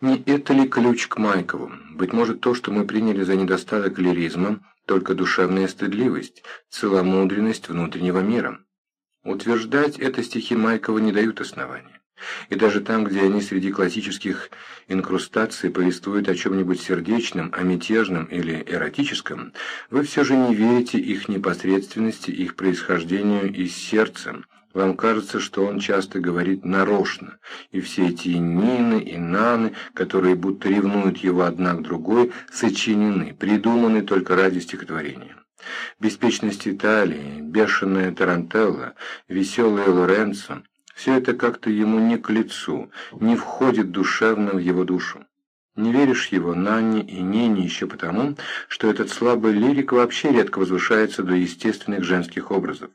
Не это ли ключ к Майкову? Быть может, то, что мы приняли за недостаток лиризма, только душевная стыдливость, целомудренность внутреннего мира. Утверждать это стихи Майкова не дают основания. И даже там, где они среди классических инкрустаций повествуют о чем-нибудь сердечном, о мятежном или эротическом, вы все же не верите их непосредственности, их происхождению из сердца. Вам кажется, что он часто говорит нарочно, и все эти нины и наны, которые будто ревнуют его одна к другой, сочинены, придуманы только ради стихотворения. Беспечность Италии, бешеная Тарантелла, веселая Лоренцо – все это как-то ему не к лицу, не входит душевно в его душу. Не веришь его Нанне и Нине еще потому, что этот слабый лирик вообще редко возвышается до естественных женских образов.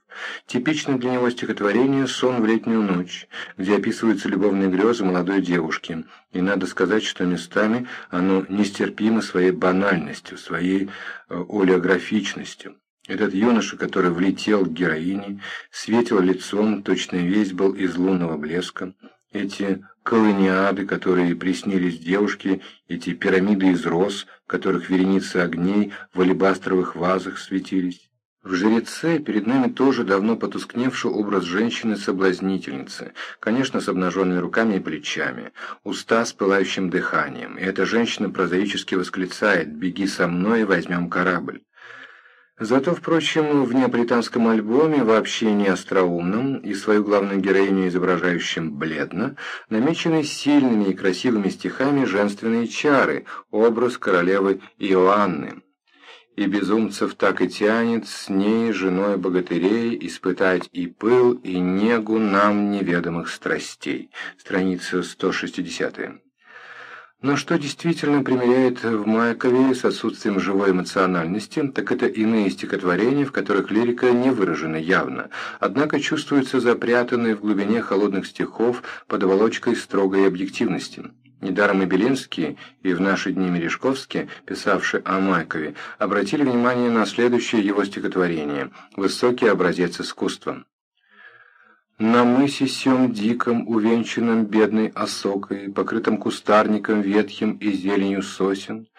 Типично для него стихотворение «Сон в летнюю ночь», где описываются любовные грезы молодой девушки, и надо сказать, что местами оно нестерпимо своей банальностью, своей э, олеографичностью. Этот юноша, который влетел к героине, светил лицом, точно весь был из лунного блеска, эти колониады, которые приснились девушке, эти пирамиды из роз, в которых вереницы огней в алебастровых вазах светились. В жреце перед нами тоже давно потускневший образ женщины-соблазнительницы, конечно, с обнаженными руками и плечами, уста с пылающим дыханием, и эта женщина прозаически восклицает «Беги со мной возьмем корабль». Зато, впрочем, в неаполитанском альбоме, вообще не остроумном, и свою главную героиню изображающим бледно, намечены сильными и красивыми стихами женственные чары, образ королевы Иоанны. И безумцев так и тянет с ней, женой богатырей, испытать и пыл, и негу нам неведомых страстей. Страница 160. Но что действительно примеряет в Майкове с отсутствием живой эмоциональности, так это иные стихотворения, в которых лирика не выражена явно, однако чувствуется запрятанной в глубине холодных стихов под оболочкой строгой объективности. Недаром и Белинский, и в наши дни Мережковский, писавший о Майкове, обратили внимание на следующее его стихотворение «Высокий образец искусства». На мысе сём диком, увенчанном бедной осокой, покрытом кустарником ветхим и зеленью сосен,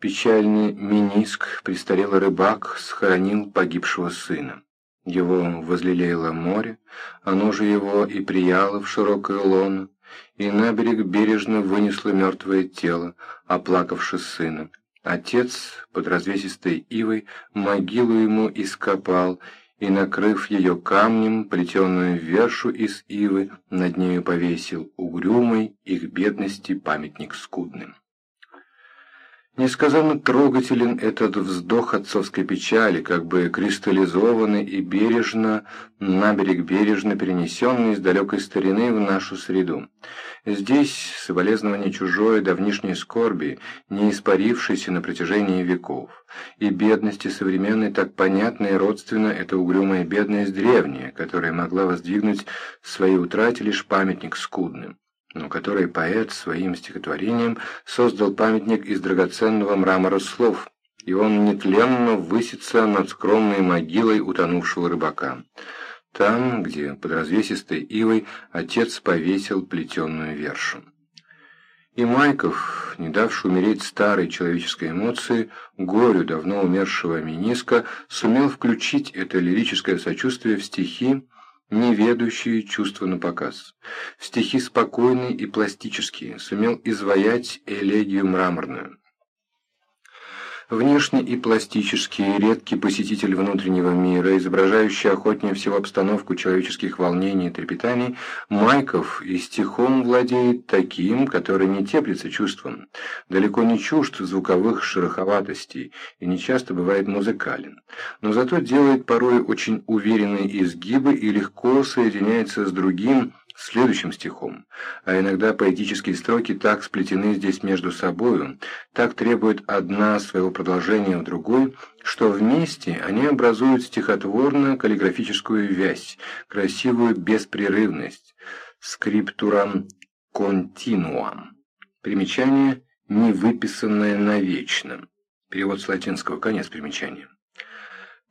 печальный миниск, престарелый рыбак, схоронил погибшего сына. Его возлелеяло море, оно же его и прияло в широкое лоно, и на берег бережно вынесло мертвое тело, оплакавши сына. Отец под развесистой ивой могилу ему ископал, и, накрыв ее камнем, плетеную вершу из ивы, над нею повесил угрюмый их бедности памятник скудным. Несказанно трогателен этот вздох отцовской печали, как бы кристаллизованный и бережно, на берег бережно перенесенный из далекой старины в нашу среду. Здесь соболезнование чужой давнишней скорби, не испарившейся на протяжении веков, и бедности современной так понятна и родственна эта угрюмая бедность древняя, которая могла воздвигнуть свои утрате лишь памятник скудным но который поэт своим стихотворением создал памятник из драгоценного мрамора слов, и он нетленно высится над скромной могилой утонувшего рыбака. Там, где под развесистой ивой отец повесил плетеную вершу. И Майков, не давший умереть старой человеческой эмоции, горю давно умершего Миниска, сумел включить это лирическое сочувствие в стихи, не ведущие чувства на показ. Стихи спокойные и пластические, сумел изваять элегию мраморную. Внешне и пластически редкий посетитель внутреннего мира, изображающий охотнее всего обстановку человеческих волнений и трепетаний, Майков и стихом владеет таким, который не теплится чувством, далеко не чужд звуковых шероховатостей и не часто бывает музыкален, но зато делает порой очень уверенные изгибы и легко соединяется с другим, следующим стихом, а иногда поэтические строки так сплетены здесь между собою, так требуют одна своего продолжения в другой, что вместе они образуют стихотворно-каллиграфическую вязь, красивую беспрерывность, скриптурам континуам. Примечание «не выписанное навечно». Перевод с латинского, конец примечания.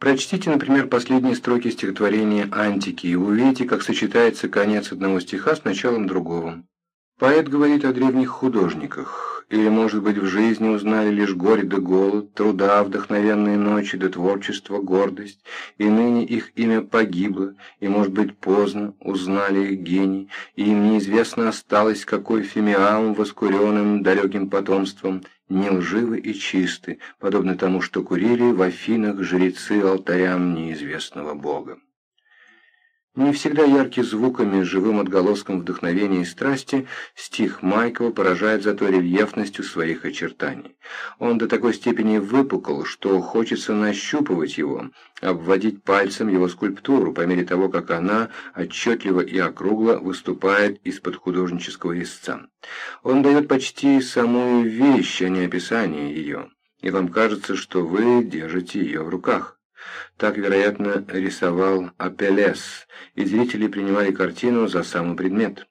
Прочтите, например, последние строки стихотворения «Антики» и увидите, как сочетается конец одного стиха с началом другого. Поэт говорит о древних художниках, или, может быть, в жизни узнали лишь горе да голод, труда, вдохновенные ночи да творчество, гордость, и ныне их имя погибло, и, может быть, поздно узнали их гений, и им неизвестно осталось, какой фимиам воскуренным далеким потомством, не лживы и чисты, подобно тому, что курили в Афинах жрецы алтарям неизвестного бога. Не всегда яркий звуками, живым отголоском вдохновения и страсти, стих Майкова поражает зато рельефностью своих очертаний. Он до такой степени выпукл, что хочется нащупывать его, обводить пальцем его скульптуру по мере того, как она отчетливо и округло выступает из-под художнического резца. Он дает почти самую вещь, а не описание ее, и вам кажется, что вы держите ее в руках. Так, вероятно, рисовал Апеллес, и зрители принимали картину за самый предмет.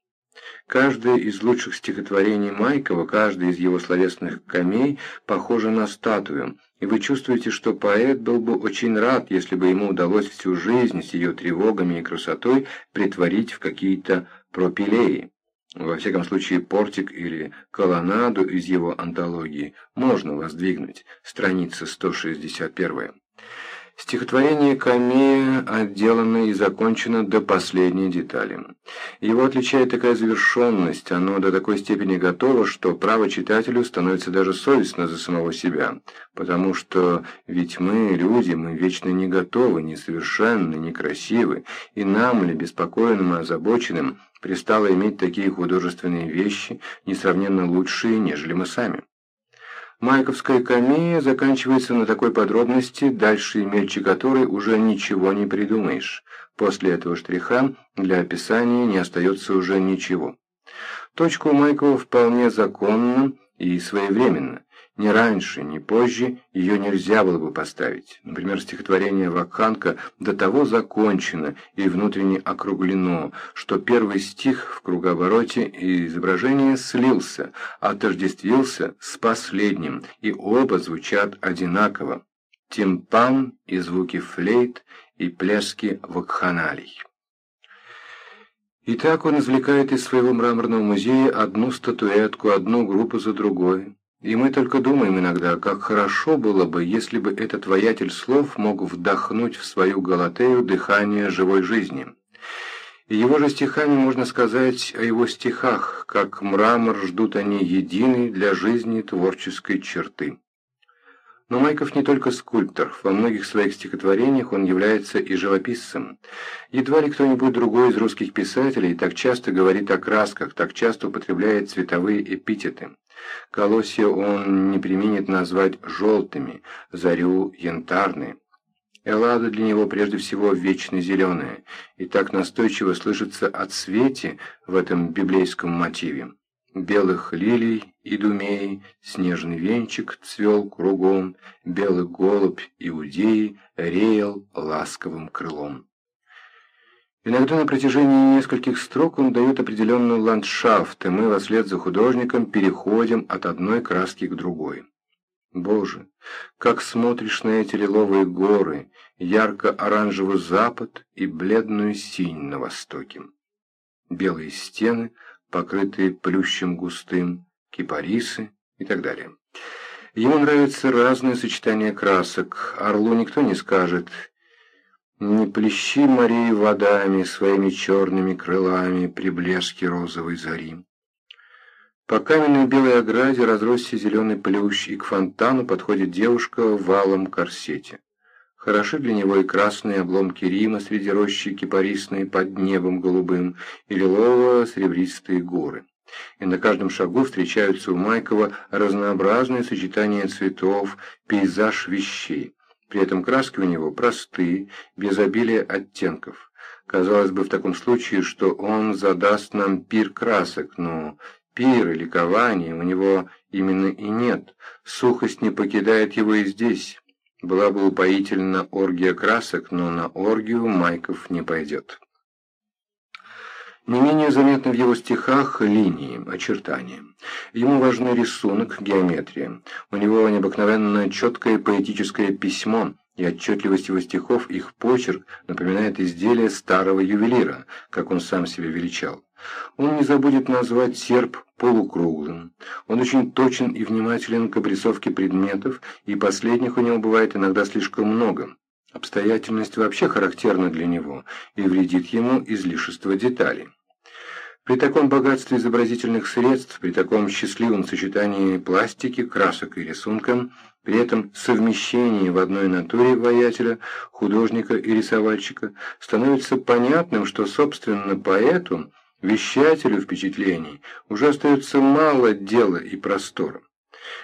Каждое из лучших стихотворений Майкова, каждое из его словесных камей похоже на статую, и вы чувствуете, что поэт был бы очень рад, если бы ему удалось всю жизнь с ее тревогами и красотой притворить в какие-то пропилеи. Во всяком случае, портик или колоннаду из его антологии можно воздвигнуть. Страница 161. Стихотворение Камея отделано и закончено до последней детали. Его отличает такая завершенность, оно до такой степени готово, что право читателю становится даже совестно за самого себя, потому что ведь мы, люди, мы вечно не готовы, не совершенны, не красивы, и нам ли, беспокойным и озабоченным, пристало иметь такие художественные вещи, несравненно лучшие, нежели мы сами. Майковская камея заканчивается на такой подробности, дальше мельче которой уже ничего не придумаешь. После этого штриха для описания не остается уже ничего. Точку Майкова вполне законна и своевременно. Ни раньше, ни позже ее нельзя было бы поставить. Например, стихотворение Вакханка до того закончено и внутренне округлено, что первый стих в круговороте и изображение слился, отождествился с последним, и оба звучат одинаково. Тимпан и звуки флейт и пляски вакханалий. Итак, он извлекает из своего мраморного музея одну статуэтку, одну группу за другой, и мы только думаем иногда, как хорошо было бы, если бы этот воятель слов мог вдохнуть в свою Галатею дыхание живой жизни. И его же стихами можно сказать о его стихах, как мрамор ждут они единой для жизни творческой черты. Но Майков не только скульптор, во многих своих стихотворениях он является и живописцем. Едва ли кто-нибудь другой из русских писателей так часто говорит о красках, так часто употребляет цветовые эпитеты. Колосья он не применит назвать желтыми, зарю янтарной. Эллада для него прежде всего вечно зеленая, и так настойчиво слышится о цвете в этом библейском мотиве белых лилий и думей, снежный венчик цвел кругом, белый голубь иудеи реял ласковым крылом. Иногда на протяжении нескольких строк он дает определенный ландшафт, и мы вслед за художником переходим от одной краски к другой. Боже, как смотришь на эти лиловые горы, ярко-оранжевый запад и бледную синь на востоке. Белые стены — покрытые плющем густым, кипарисы и так далее. Ему нравится разное сочетание красок. Орлу никто не скажет «Не плещи морей водами своими черными крылами при блеске розовой зари». По каменной белой ограде разросся зеленый плющ, и к фонтану подходит девушка в валом корсете. Хороши для него и красные обломки Рима среди рощи кипарисные под небом голубым, и лилово-серебристые горы. И на каждом шагу встречаются у Майкова разнообразные сочетания цветов, пейзаж вещей. При этом краски у него простые, без обилия оттенков. Казалось бы в таком случае, что он задаст нам пир красок, но пир и ликования у него именно и нет. Сухость не покидает его и здесь. Была бы упоительна оргия красок, но на оргию Майков не пойдет. Не менее заметны в его стихах линии, очертания. Ему важны рисунок, геометрия. У него необыкновенно четкое поэтическое письмо, и отчетливость его стихов, их почерк, напоминает изделие старого ювелира, как он сам себя величал. Он не забудет назвать серп полукруглым. Он очень точен и внимателен к обрисовке предметов, и последних у него бывает иногда слишком много. Обстоятельность вообще характерна для него и вредит ему излишество деталей. При таком богатстве изобразительных средств, при таком счастливом сочетании пластики, красок и рисунка, при этом совмещении в одной натуре воятеля, художника и рисовальщика, становится понятным, что, собственно, поэту, вещателю впечатлений, уже остается мало дела и простора.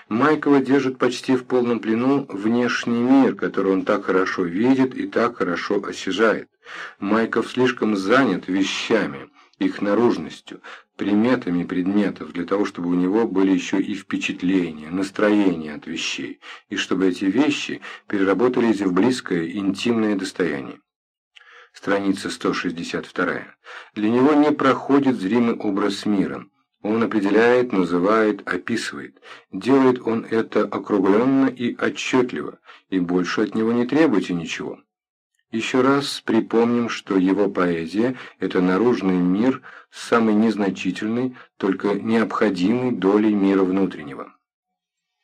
Майкова держит почти в полном плену внешний мир, который он так хорошо видит и так хорошо осязает. Майков слишком занят вещами, их наружностью, приметами предметов, для того, чтобы у него были еще и впечатления, настроения от вещей, и чтобы эти вещи переработались в близкое, интимное достояние. Страница 162. Для него не проходит зримый образ мира. Он определяет, называет, описывает. Делает он это округленно и отчетливо, и больше от него не требуйте ничего. Еще раз припомним, что его поэзия – это наружный мир самый незначительный, только необходимый долей мира внутреннего.